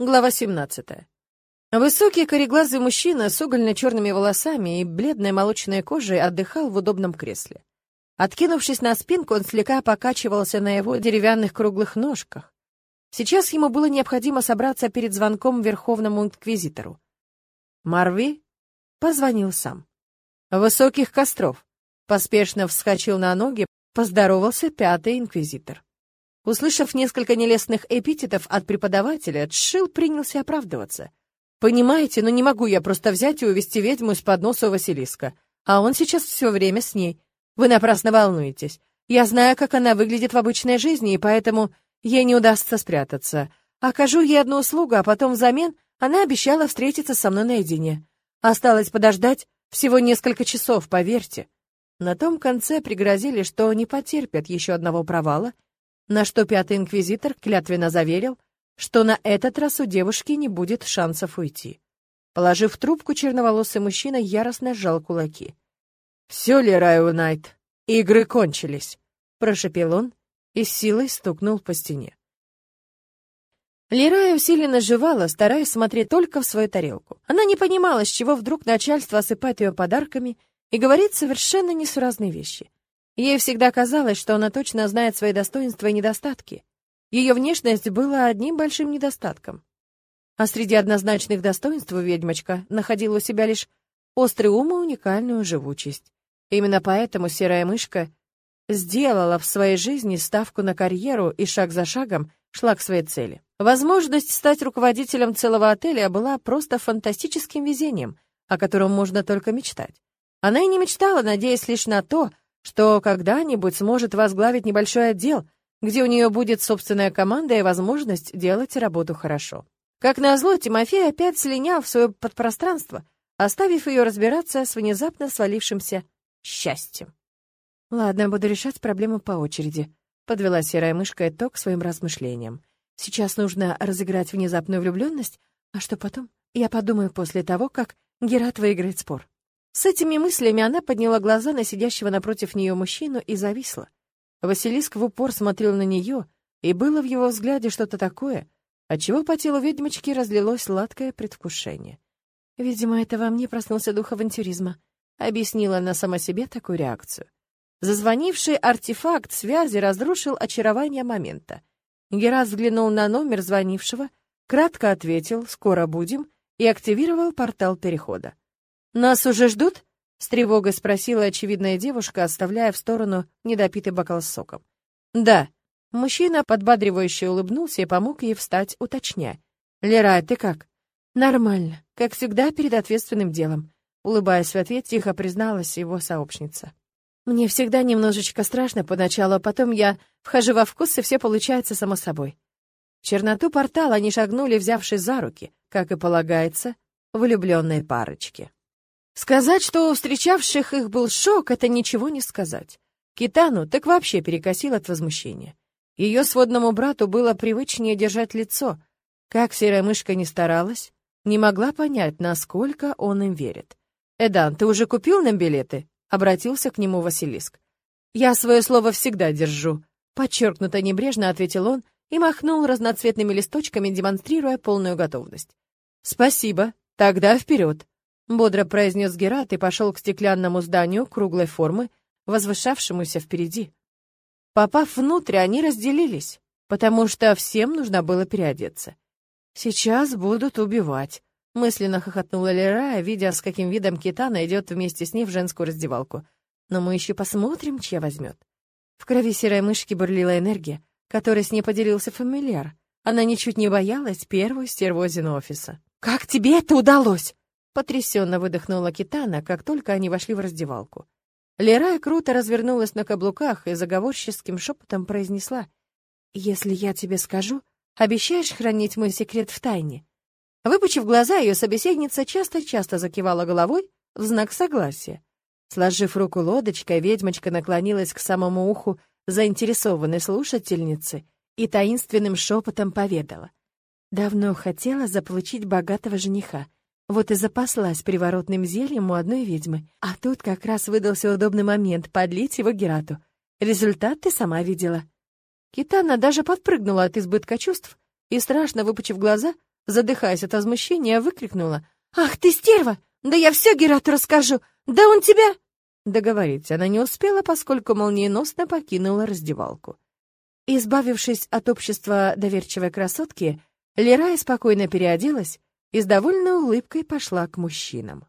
Глава 17. Высокий кореглазый мужчина с угольно-черными волосами и бледной молочной кожей отдыхал в удобном кресле. Откинувшись на спинку, он слегка покачивался на его деревянных круглых ножках. Сейчас ему было необходимо собраться перед звонком Верховному инквизитору. Марви позвонил сам. «Высоких костров», поспешно вскочил на ноги, поздоровался пятый инквизитор. Услышав несколько нелестных эпитетов от преподавателя, Тшил принялся оправдываться. «Понимаете, ну не могу я просто взять и увести ведьму из-под носа Василиска, а он сейчас все время с ней. Вы напрасно волнуетесь. Я знаю, как она выглядит в обычной жизни, и поэтому ей не удастся спрятаться. Окажу ей одну услугу, а потом взамен она обещала встретиться со мной наедине. Осталось подождать всего несколько часов, поверьте». На том конце пригрозили, что не потерпят еще одного провала, на что пятый инквизитор клятвенно заверил, что на этот раз у девушки не будет шансов уйти. Положив трубку, черноволосый мужчина яростно сжал кулаки. «Все ли, Райо Найт, игры кончились?» — прошепел он и с силой стукнул по стене. Лирая усиленно жевала, стараясь смотреть только в свою тарелку. Она не понимала, с чего вдруг начальство осыпает ее подарками и говорит совершенно несуразные вещи. Ей всегда казалось, что она точно знает свои достоинства и недостатки. Ее внешность была одним большим недостатком. А среди однозначных достоинств ведьмочка находила у себя лишь острый ум и уникальную живучесть. Именно поэтому серая мышка сделала в своей жизни ставку на карьеру и шаг за шагом шла к своей цели. Возможность стать руководителем целого отеля была просто фантастическим везением, о котором можно только мечтать. Она и не мечтала, надеясь лишь на то, что когда-нибудь сможет возглавить небольшой отдел, где у нее будет собственная команда и возможность делать работу хорошо. Как назло, Тимофей опять слинял в свое подпространство, оставив ее разбираться с внезапно свалившимся счастьем. «Ладно, буду решать проблему по очереди», — подвела серая мышка итог своим размышлениям. «Сейчас нужно разыграть внезапную влюбленность, а что потом? Я подумаю после того, как Герат выиграет спор». С этими мыслями она подняла глаза на сидящего напротив нее мужчину и зависла. Василиск в упор смотрел на нее, и было в его взгляде что-то такое, отчего по телу ведьмочки разлилось сладкое предвкушение. «Видимо, это во мне проснулся дух авантюризма», — объяснила она сама себе такую реакцию. Зазвонивший артефакт связи разрушил очарование момента. Герас взглянул на номер звонившего, кратко ответил «Скоро будем» и активировал портал перехода. «Нас уже ждут?» — с тревогой спросила очевидная девушка, оставляя в сторону недопитый бокал с соком. «Да». Мужчина подбадривающе улыбнулся и помог ей встать, уточняя. «Лера, ты как?» «Нормально, как всегда перед ответственным делом», — улыбаясь в ответ, тихо призналась его сообщница. «Мне всегда немножечко страшно поначалу, а потом я вхожу во вкус, и все получается само собой». В черноту портала они шагнули, взявшись за руки, как и полагается, влюбленной парочке. Сказать, что у встречавших их был шок, это ничего не сказать. Китану так вообще перекосил от возмущения. Ее сводному брату было привычнее держать лицо. Как серая мышка не старалась, не могла понять, насколько он им верит. «Эдан, ты уже купил нам билеты?» — обратился к нему Василиск. «Я свое слово всегда держу», — подчеркнуто небрежно ответил он и махнул разноцветными листочками, демонстрируя полную готовность. «Спасибо. Тогда вперед!» Бодро произнес Герат и пошел к стеклянному зданию круглой формы, возвышавшемуся впереди. Попав внутрь, они разделились, потому что всем нужно было переодеться. «Сейчас будут убивать», — мысленно хохотнула Лерая, видя, с каким видом Китана идет вместе с ней в женскую раздевалку. «Но мы еще посмотрим, чья возьмет». В крови серой мышки бурлила энергия, которой с ней поделился фамильяр. Она ничуть не боялась первую стервозину офиса. «Как тебе это удалось?» Потрясенно выдохнула Китана, как только они вошли в раздевалку. Лерая круто развернулась на каблуках и заговорческим шепотом произнесла. «Если я тебе скажу, обещаешь хранить мой секрет в тайне?» Выпучив глаза, ее собеседница часто-часто закивала головой в знак согласия. Сложив руку лодочкой, ведьмочка наклонилась к самому уху заинтересованной слушательницы и таинственным шепотом поведала. «Давно хотела заполучить богатого жениха. Вот и запаслась приворотным зельем у одной ведьмы. А тут как раз выдался удобный момент подлить его Герату. Результат ты сама видела. Китана даже подпрыгнула от избытка чувств и, страшно выпучив глаза, задыхаясь от возмущения, выкрикнула. «Ах ты, стерва! Да я все Герату расскажу! Да он тебя...» Договорить она не успела, поскольку молниеносно покинула раздевалку. Избавившись от общества доверчивой красотки, Лерая спокойно переоделась и с довольной улыбкой пошла к мужчинам.